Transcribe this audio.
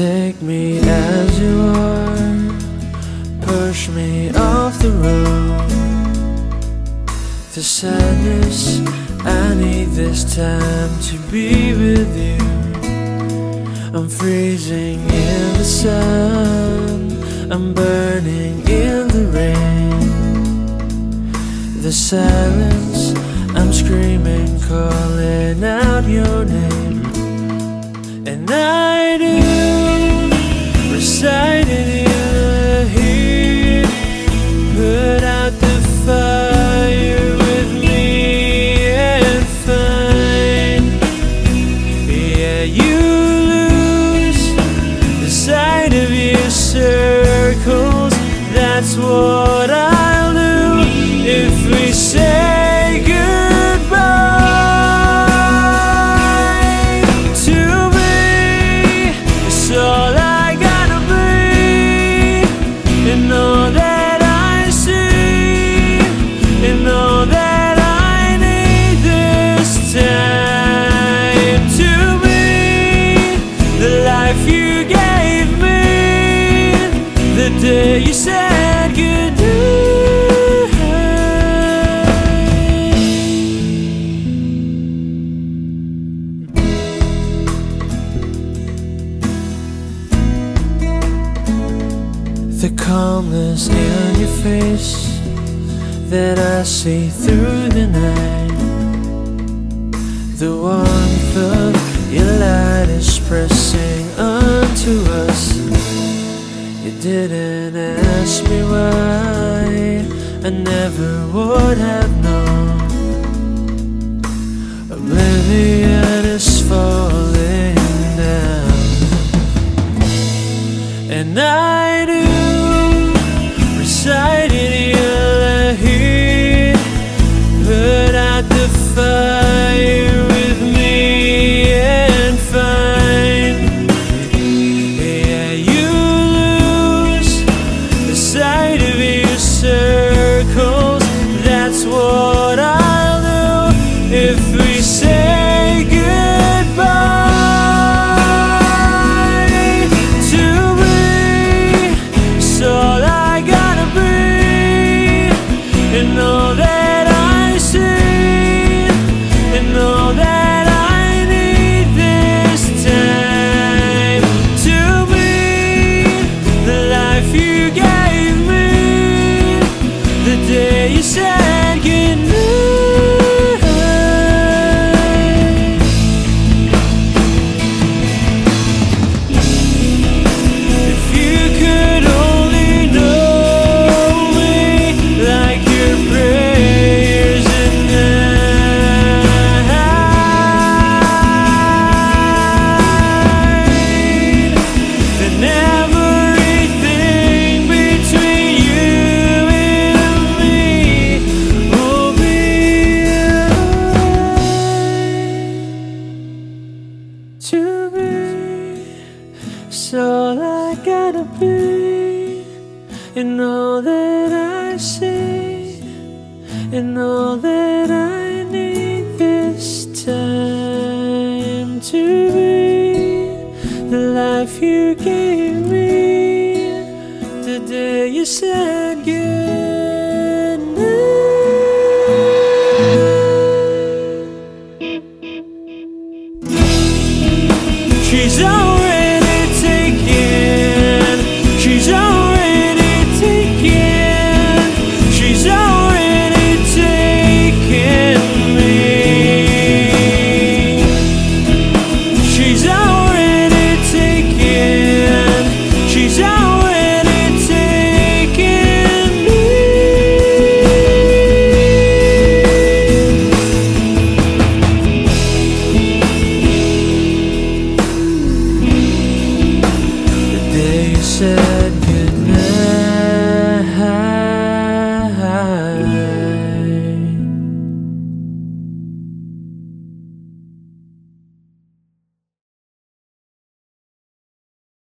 Take me as you are, push me off the road. The sadness, I need this time to be with you. I'm freezing in the sun, I'm burning in the rain. The silence, I'm screaming, calling out your name. And I do That's what I'll do if we say goodbye to me. It's all I gotta be, and all that I see, and all that I need this time to be the life you gave me the day you said calmness in your face that I see through the night. The warmth of your light is pressing onto us. You didn't ask me why, I never would have known. Oblivion is falling down. And I do it in the in all that I see, in all that I need this time to be the life you gave me the day you said.